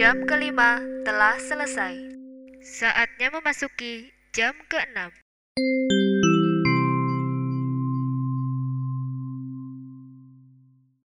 Jam kelima telah selesai. Saatnya memasuki jam keenam.